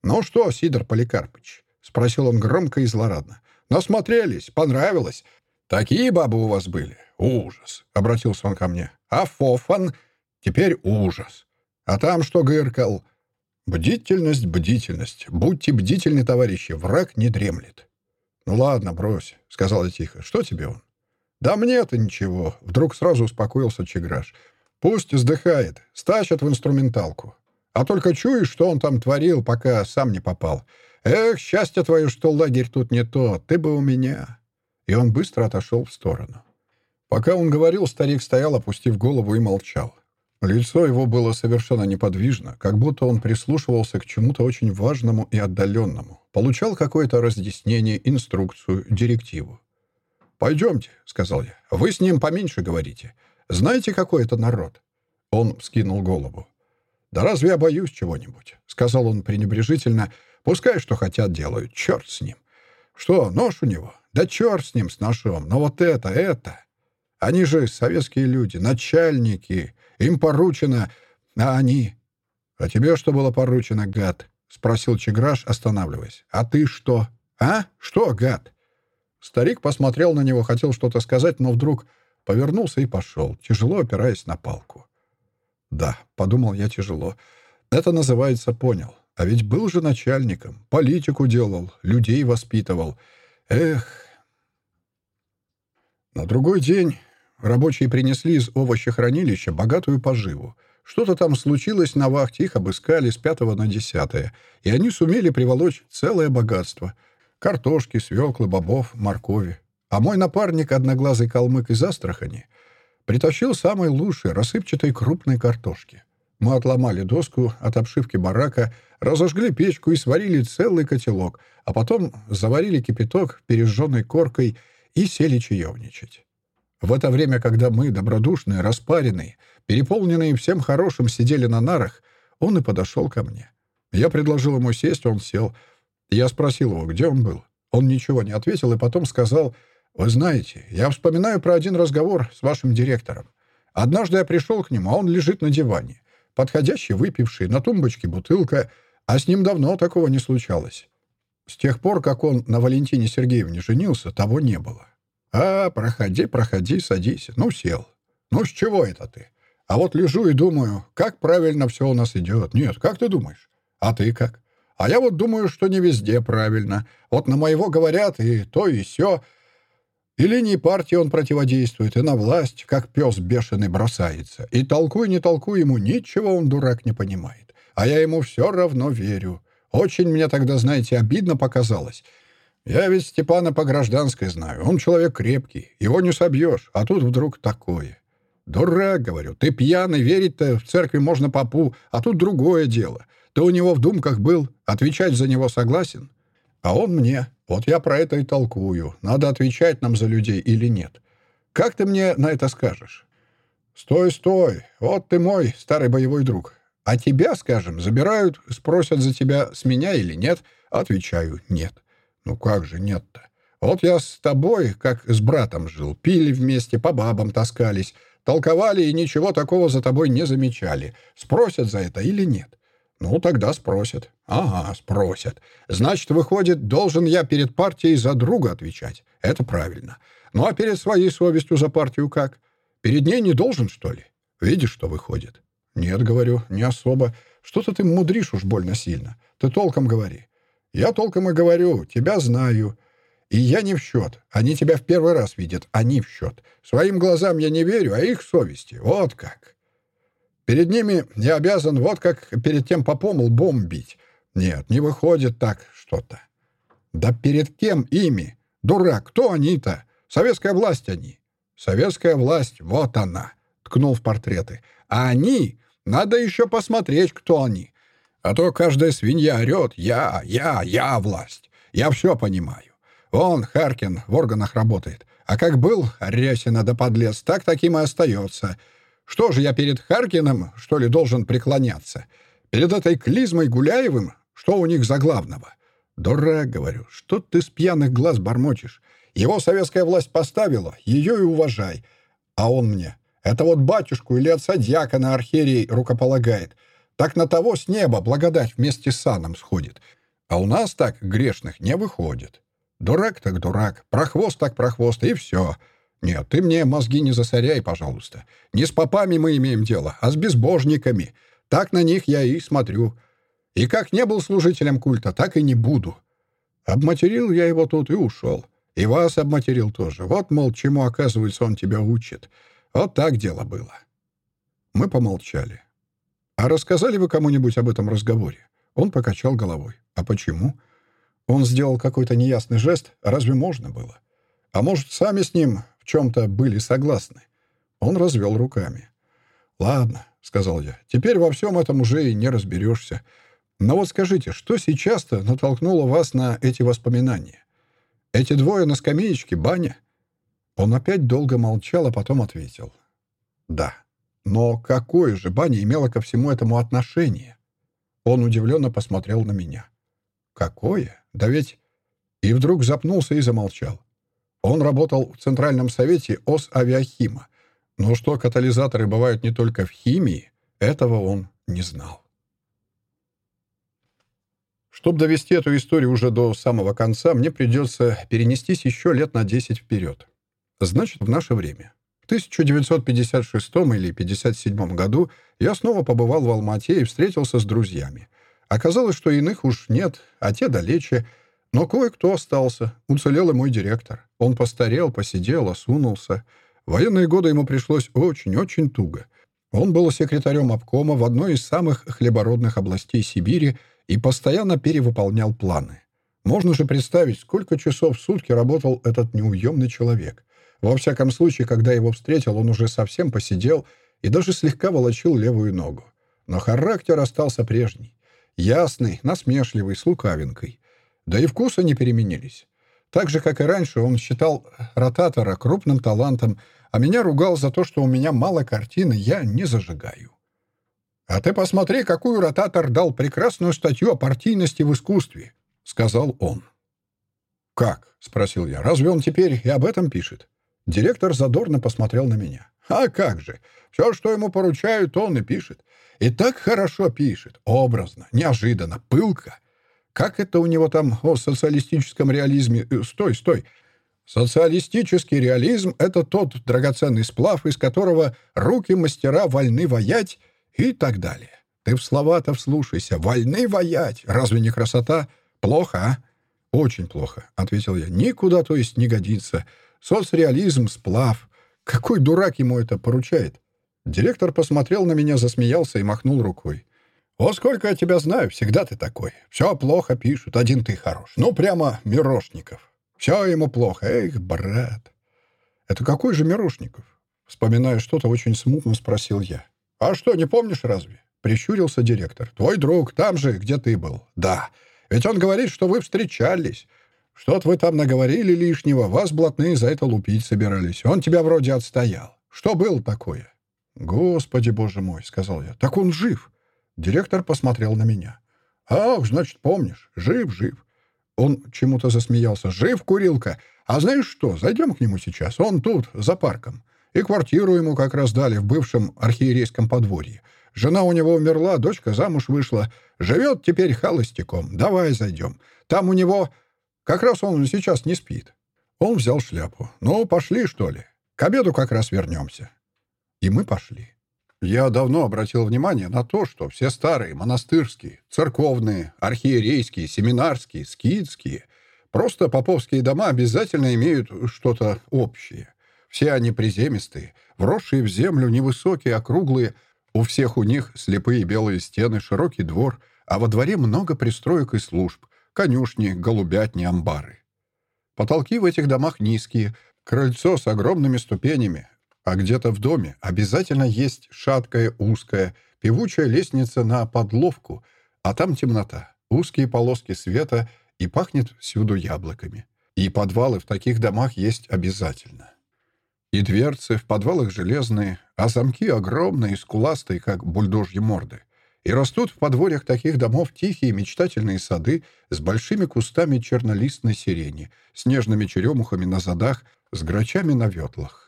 «Ну что, Сидор Поликарпыч?» — спросил он громко и злорадно. «Насмотрелись? Понравилось? Такие бабы у вас были? Ужас!» — обратился он ко мне. «А Фофан? Теперь ужас. А там что гыркал?» «Бдительность, бдительность. Будьте бдительны, товарищи, враг не дремлет». «Ну ладно, брось», — сказал я тихо. «Что тебе он?» «Да мне-то ничего», — вдруг сразу успокоился Чеграш. «Пусть вздыхает, стащат в инструменталку. А только чуешь, что он там творил, пока сам не попал. Эх, счастье твое, что лагерь тут не то, ты бы у меня». И он быстро отошел в сторону. Пока он говорил, старик стоял, опустив голову и молчал. Лицо его было совершенно неподвижно, как будто он прислушивался к чему-то очень важному и отдаленному, получал какое-то разъяснение, инструкцию, директиву. «Пойдемте», — сказал я. «Вы с ним поменьше говорите. Знаете, какой это народ?» Он вскинул голову. «Да разве я боюсь чего-нибудь?» — сказал он пренебрежительно. «Пускай что хотят делают. Черт с ним. Что, нож у него? Да черт с ним, с ножом. Но вот это, это... Они же советские люди, начальники. Им поручено, а они... А тебе что было поручено, гад? Спросил Чеграш, останавливаясь. А ты что? А? Что, гад? Старик посмотрел на него, хотел что-то сказать, но вдруг повернулся и пошел, тяжело опираясь на палку. «Да», — подумал я тяжело, — «это называется понял. А ведь был же начальником, политику делал, людей воспитывал. Эх...» На другой день рабочие принесли из овощехранилища богатую поживу. Что-то там случилось на вахте, их обыскали с пятого на десятое, и они сумели приволочь целое богатство — Картошки, свеклы, бобов, моркови. А мой напарник, одноглазый калмык из Астрахани, притащил самой лучшей, рассыпчатой крупной картошки. Мы отломали доску от обшивки барака, разожгли печку и сварили целый котелок, а потом заварили кипяток пережженной коркой и сели чаевничать. В это время, когда мы, добродушные, распаренные, переполненные всем хорошим, сидели на нарах, он и подошел ко мне. Я предложил ему сесть, он сел — я спросил его, где он был. Он ничего не ответил и потом сказал, «Вы знаете, я вспоминаю про один разговор с вашим директором. Однажды я пришел к нему, а он лежит на диване, подходящий, выпивший, на тумбочке бутылка, а с ним давно такого не случалось. С тех пор, как он на Валентине Сергеевне женился, того не было. А, проходи, проходи, садись. Ну, сел. Ну, с чего это ты? А вот лежу и думаю, как правильно все у нас идет. Нет, как ты думаешь? А ты как? А я вот думаю, что не везде правильно. Вот на моего говорят и то, и сё. И линии партии он противодействует, и на власть, как пес бешеный, бросается. И толкуй, не толкуй ему, ничего он, дурак, не понимает. А я ему все равно верю. Очень мне тогда, знаете, обидно показалось. Я ведь Степана по гражданской знаю. Он человек крепкий, его не собьешь. А тут вдруг такое. Дурак, говорю, ты пьяный, верить-то в церкви можно попу, а тут другое дело. Ты у него в думках был, отвечать за него согласен? А он мне. Вот я про это и толкую. Надо отвечать нам за людей или нет. Как ты мне на это скажешь? Стой, стой. Вот ты мой старый боевой друг. А тебя, скажем, забирают, спросят за тебя с меня или нет. Отвечаю, нет. Ну как же нет-то? Вот я с тобой, как с братом жил. Пили вместе, по бабам таскались. Толковали и ничего такого за тобой не замечали. Спросят за это или нет? Ну, тогда спросят. Ага, спросят. Значит, выходит, должен я перед партией за друга отвечать. Это правильно. Ну, а перед своей совестью за партию как? Перед ней не должен, что ли? Видишь, что выходит? Нет, говорю, не особо. Что-то ты мудришь уж больно сильно. Ты толком говори. Я толком и говорю, тебя знаю. И я не в счет. Они тебя в первый раз видят, они в счет. Своим глазам я не верю, а их совести. Вот как. Перед ними я обязан вот как перед тем попом лбом бить. Нет, не выходит так что-то. Да перед кем ими? Дурак, кто они-то? Советская власть они. Советская власть, вот она. Ткнул в портреты. А они, надо еще посмотреть, кто они. А то каждая свинья орет «Я, я, я власть». Я все понимаю. Он, Харкин, в органах работает. А как был Рясина да подлец, так таким и остается. Что же я перед Харкиным, что ли, должен преклоняться? Перед этой клизмой Гуляевым? Что у них за главного? Дурак, говорю, что ты с пьяных глаз бормочешь? Его советская власть поставила, ее и уважай. А он мне, это вот батюшку или отца дьякона архиерей рукополагает. Так на того с неба благодать вместе с саном сходит. А у нас так грешных не выходит. Дурак так дурак, прохвост так прохвост, и все. Нет, ты мне мозги не засоряй, пожалуйста. Не с попами мы имеем дело, а с безбожниками. Так на них я и смотрю. И как не был служителем культа, так и не буду. Обматерил я его тут и ушел. И вас обматерил тоже. Вот, мол, чему, оказывается, он тебя учит. Вот так дело было. Мы помолчали. «А рассказали вы кому-нибудь об этом разговоре?» Он покачал головой. «А почему?» Он сделал какой-то неясный жест. «Разве можно было?» «А может, сами с ним чем-то были согласны. Он развел руками. «Ладно», — сказал я, — «теперь во всем этом уже и не разберешься. Но вот скажите, что сейчас-то натолкнуло вас на эти воспоминания? Эти двое на скамеечке, баня?» Он опять долго молчал, а потом ответил. «Да. Но какое же баня имела ко всему этому отношение?» Он удивленно посмотрел на меня. «Какое? Да ведь...» И вдруг запнулся и замолчал. Он работал в Центральном совете ОС-авиахима. Но что катализаторы бывают не только в химии, этого он не знал. Чтобы довести эту историю уже до самого конца, мне придется перенестись еще лет на 10 вперед. Значит, в наше время. В 1956 или 1957 году я снова побывал в Алмате и встретился с друзьями. Оказалось, что иных уж нет, а те далече. Но кое-кто остался. Уцелел и мой директор. Он постарел, посидел, осунулся. В военные годы ему пришлось очень-очень туго. Он был секретарем обкома в одной из самых хлебородных областей Сибири и постоянно перевыполнял планы. Можно же представить, сколько часов в сутки работал этот неуемный человек. Во всяком случае, когда его встретил, он уже совсем посидел и даже слегка волочил левую ногу. Но характер остался прежний. Ясный, насмешливый, с лукавинкой. Да и вкусы не переменились. Так же, как и раньше, он считал ротатора крупным талантом, а меня ругал за то, что у меня мало картины, я не зажигаю. «А ты посмотри, какую ротатор дал прекрасную статью о партийности в искусстве», — сказал он. «Как?» — спросил я. «Разве он теперь и об этом пишет?» Директор задорно посмотрел на меня. «А как же! Все, что ему поручают, он и пишет. И так хорошо пишет. Образно, неожиданно, пылко. Как это у него там о социалистическом реализме? Э, стой, стой. Социалистический реализм — это тот драгоценный сплав, из которого руки мастера вольны воять и так далее. Ты в слова-то вслушайся. Вольны воять. Разве не красота? Плохо, а? Очень плохо, — ответил я. Никуда, то есть, не годится. Соцреализм, сплав. Какой дурак ему это поручает? Директор посмотрел на меня, засмеялся и махнул рукой. «О, сколько я тебя знаю, всегда ты такой. Все плохо пишут, один ты хорош. Ну, прямо Мирошников. Все ему плохо. Эх, брат». «Это какой же Мирошников?» Вспоминая что-то, очень смутно спросил я. «А что, не помнишь разве?» Прищурился директор. «Твой друг, там же, где ты был». «Да. Ведь он говорит, что вы встречались. Что-то вы там наговорили лишнего, вас блатные за это лупить собирались. Он тебя вроде отстоял. Что было такое?» «Господи, боже мой!» — сказал я. «Так он жив!» Директор посмотрел на меня. «Ах, значит, помнишь. Жив, жив». Он чему-то засмеялся. «Жив, курилка! А знаешь что, зайдем к нему сейчас. Он тут, за парком. И квартиру ему как раз дали в бывшем архиерейском подворье. Жена у него умерла, дочка замуж вышла. Живет теперь холостяком. Давай зайдем. Там у него... Как раз он сейчас не спит». Он взял шляпу. «Ну, пошли, что ли? К обеду как раз вернемся». И мы пошли. Я давно обратил внимание на то, что все старые монастырские, церковные, архиерейские, семинарские, скидские, просто поповские дома обязательно имеют что-то общее. Все они приземистые, вросшие в землю, невысокие, округлые. У всех у них слепые белые стены, широкий двор, а во дворе много пристроек и служб, конюшни, голубятни, амбары. Потолки в этих домах низкие, крыльцо с огромными ступенями, а где-то в доме обязательно есть шаткая, узкая, певучая лестница на подловку, а там темнота, узкие полоски света и пахнет всюду яблоками. И подвалы в таких домах есть обязательно. И дверцы в подвалах железные, а замки огромные, скуластые, как бульдожьи морды. И растут в подворьях таких домов тихие мечтательные сады с большими кустами чернолистной сирени, с нежными черемухами на задах, с грачами на ветлах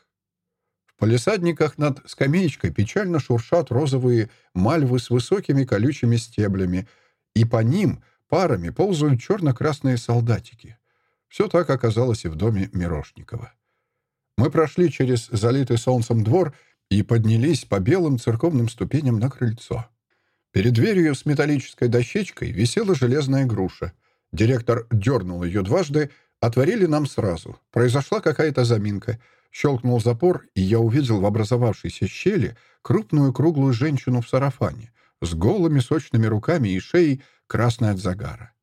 полисадниках над скамеечкой печально шуршат розовые мальвы с высокими колючими стеблями, и по ним парами ползают черно-красные солдатики. Все так оказалось и в доме Мирошникова. Мы прошли через залитый солнцем двор и поднялись по белым церковным ступеням на крыльцо. Перед дверью с металлической дощечкой висела железная груша. Директор дернул ее дважды, отворили нам сразу. Произошла какая-то заминка — Щелкнул запор, и я увидел в образовавшейся щели крупную круглую женщину в сарафане с голыми сочными руками и шеей, красной от загара.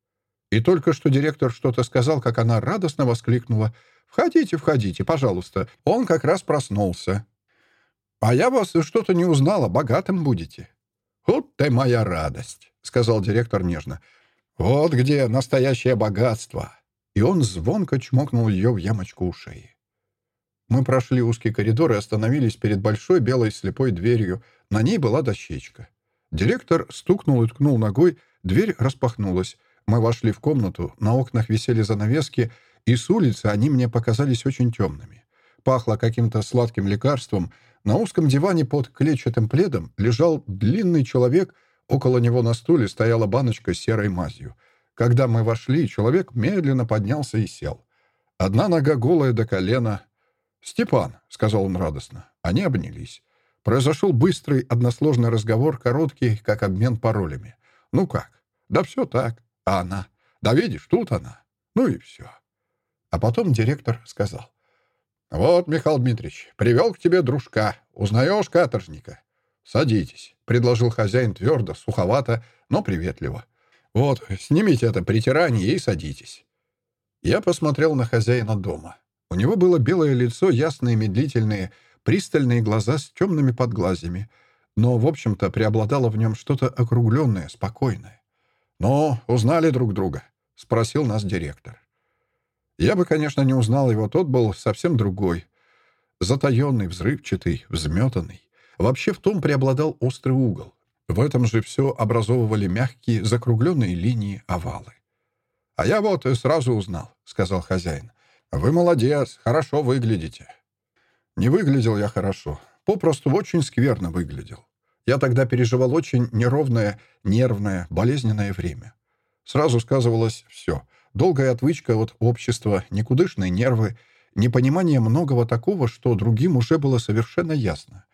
И только что директор что-то сказал, как она радостно воскликнула «Входите, входите, пожалуйста, он как раз проснулся». «А я вас что-то не узнала, богатым будете». «Вот ты моя радость», — сказал директор нежно. «Вот где настоящее богатство». И он звонко чмокнул ее в ямочку у шеи. Мы прошли узкий коридор и остановились перед большой белой слепой дверью. На ней была дощечка. Директор стукнул и ткнул ногой, дверь распахнулась. Мы вошли в комнату, на окнах висели занавески, и с улицы они мне показались очень темными. Пахло каким-то сладким лекарством. На узком диване под клетчатым пледом лежал длинный человек, около него на стуле стояла баночка с серой мазью. Когда мы вошли, человек медленно поднялся и сел. Одна нога голая до колена. «Степан», — сказал он радостно. Они обнялись. Произошел быстрый, односложный разговор, короткий, как обмен паролями. «Ну как?» «Да все так. А она?» «Да видишь, тут она». Ну и все. А потом директор сказал. «Вот, Михаил Дмитриевич, привел к тебе дружка. Узнаешь каторжника?» «Садитесь», — предложил хозяин твердо, суховато, но приветливо. «Вот, снимите это притирание и садитесь». Я посмотрел на хозяина дома. У него было белое лицо, ясные, медлительные, пристальные глаза с темными подглазьями. Но, в общем-то, преобладало в нем что-то округленное, спокойное. «Ну, узнали друг друга?» — спросил нас директор. Я бы, конечно, не узнал его, тот был совсем другой. Затаенный, взрывчатый, взметанный. Вообще в том преобладал острый угол. В этом же все образовывали мягкие, закругленные линии, овалы. «А я вот сразу узнал», — сказал хозяин. «Вы молодец, хорошо выглядите». Не выглядел я хорошо, попросту очень скверно выглядел. Я тогда переживал очень неровное, нервное, болезненное время. Сразу сказывалось все. Долгая отвычка от общества, никудышные нервы, непонимание многого такого, что другим уже было совершенно ясно.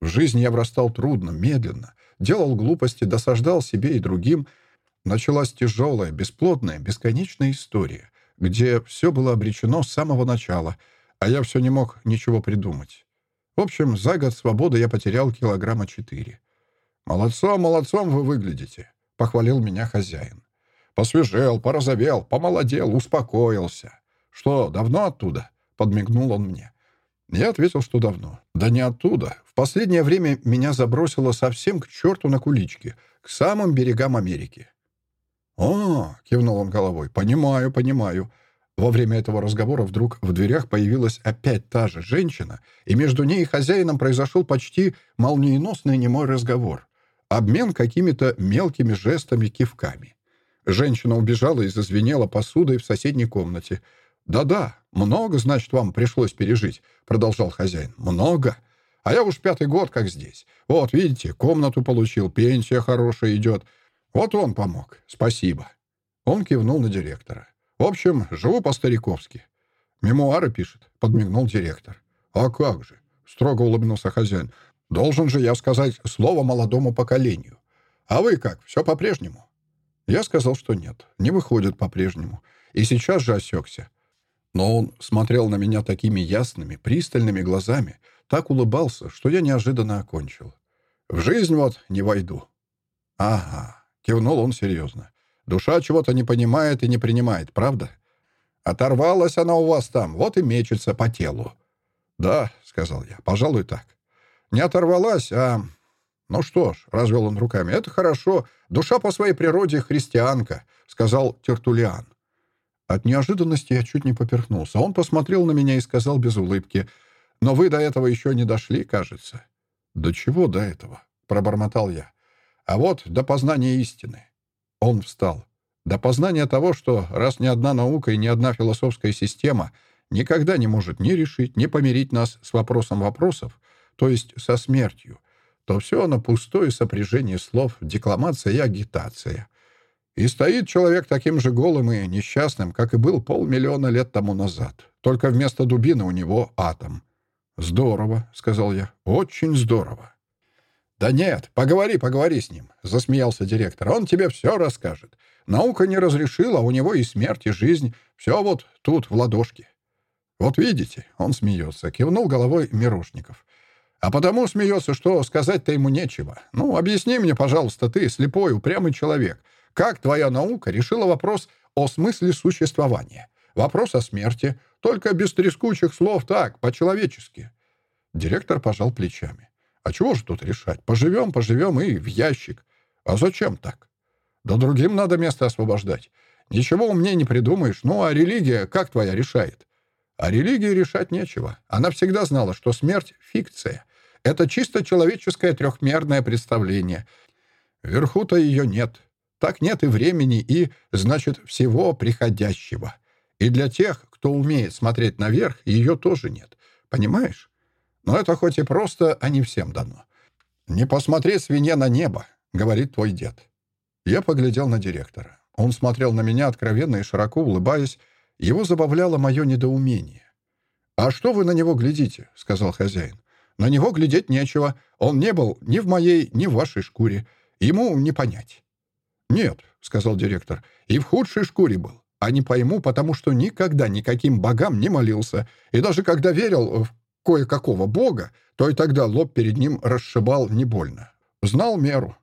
В жизни я врастал трудно, медленно, делал глупости, досаждал себе и другим. Началась тяжелая, бесплодная, бесконечная история, где все было обречено с самого начала, а я все не мог ничего придумать. В общем, за год свободы я потерял килограмма четыре. «Молодцом, молодцом вы выглядите», — похвалил меня хозяин. «Посвежел, порозовел, помолодел, успокоился. Что, давно оттуда?» — подмигнул он мне. Я ответил, что давно. «Да не оттуда. В последнее время меня забросило совсем к черту на куличке, к самым берегам Америки». «О!» — кивнул он головой. «Понимаю, понимаю. Во время этого разговора вдруг в дверях появилась опять та же женщина, и между ней и хозяином произошел почти молниеносный немой разговор. Обмен какими-то мелкими жестами, кивками. Женщина убежала и зазвенела посудой в соседней комнате. «Да-да, много, значит, вам пришлось пережить», — продолжал хозяин. «Много. А я уж пятый год как здесь. Вот, видите, комнату получил, пенсия хорошая идет. Вот он помог. Спасибо». Он кивнул на директора. В общем, живу по-стариковски. Мемуары пишет, подмигнул директор. А как же? Строго улыбнулся хозяин. Должен же я сказать слово молодому поколению. А вы как, все по-прежнему? Я сказал, что нет, не выходит по-прежнему. И сейчас же осекся. Но он смотрел на меня такими ясными, пристальными глазами, так улыбался, что я неожиданно окончил. В жизнь вот не войду. Ага, кивнул он серьезно. Душа чего-то не понимает и не принимает, правда? Оторвалась она у вас там, вот и мечется по телу. «Да», — сказал я, — «пожалуй, так». «Не оторвалась, а...» «Ну что ж», — развел он руками, — «это хорошо. Душа по своей природе христианка», — сказал Тертулиан. От неожиданности я чуть не поперхнулся. Он посмотрел на меня и сказал без улыбки, «Но вы до этого еще не дошли, кажется». «До чего до этого?» — пробормотал я. «А вот до познания истины». Он встал. До познания того, что раз ни одна наука и ни одна философская система никогда не может ни решить, ни помирить нас с вопросом вопросов, то есть со смертью, то все оно пустое сопряжение слов, декламация и агитация. И стоит человек таким же голым и несчастным, как и был полмиллиона лет тому назад. Только вместо дубины у него атом. «Здорово», — сказал я, — «очень здорово». «Да нет, поговори, поговори с ним», — засмеялся директор. «Он тебе все расскажет. Наука не разрешила, у него и смерть, и жизнь. Все вот тут, в ладошке». «Вот видите», — он смеется, — кивнул головой Мирошников. «А потому смеется, что сказать-то ему нечего. Ну, объясни мне, пожалуйста, ты, слепой, упрямый человек, как твоя наука решила вопрос о смысле существования? Вопрос о смерти, только без трескучих слов так, по-человечески». Директор пожал плечами. А чего же тут решать? Поживем, поживем и в ящик. А зачем так? Да другим надо место освобождать. Ничего умнее не придумаешь. Ну, а религия как твоя решает? А религии решать нечего. Она всегда знала, что смерть — фикция. Это чисто человеческое трехмерное представление. Вверху-то ее нет. Так нет и времени, и, значит, всего приходящего. И для тех, кто умеет смотреть наверх, ее тоже нет. Понимаешь? Но это хоть и просто, а не всем дано. «Не посмотри свинья на небо», — говорит твой дед. Я поглядел на директора. Он смотрел на меня откровенно и широко улыбаясь. Его забавляло мое недоумение. «А что вы на него глядите?» — сказал хозяин. «На него глядеть нечего. Он не был ни в моей, ни в вашей шкуре. Ему не понять». «Нет», — сказал директор, — «и в худшей шкуре был. А не пойму, потому что никогда никаким богам не молился. И даже когда верил в кое-какого бога, то и тогда лоб перед ним расшибал не больно. Знал меру».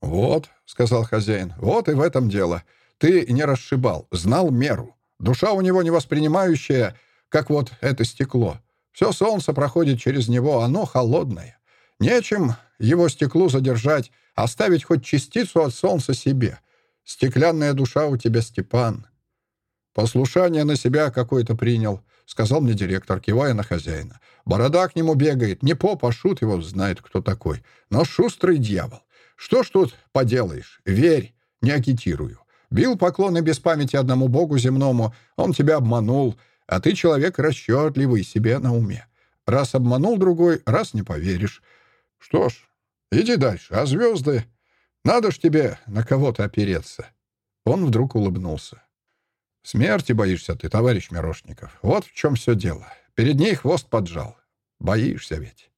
«Вот», — сказал хозяин, — «вот и в этом дело. Ты не расшибал, знал меру. Душа у него не воспринимающая, как вот это стекло. Все солнце проходит через него, оно холодное. Нечем его стеклу задержать, оставить хоть частицу от солнца себе. Стеклянная душа у тебя, Степан. Послушание на себя какое-то принял, сказал мне директор, кивая на хозяина. Борода к нему бегает, не поп, а шут его знает, кто такой. Но шустрый дьявол. Что ж тут поделаешь? Верь, не агитирую. Бил поклоны без памяти одному богу земному, он тебя обманул, а ты человек расчетливый, себе на уме. Раз обманул другой, раз не поверишь. Что ж, иди дальше, а звезды... Надо ж тебе на кого-то опереться. Он вдруг улыбнулся. Смерти боишься ты, товарищ Мирошников. Вот в чем все дело. Перед ней хвост поджал. Боишься ведь.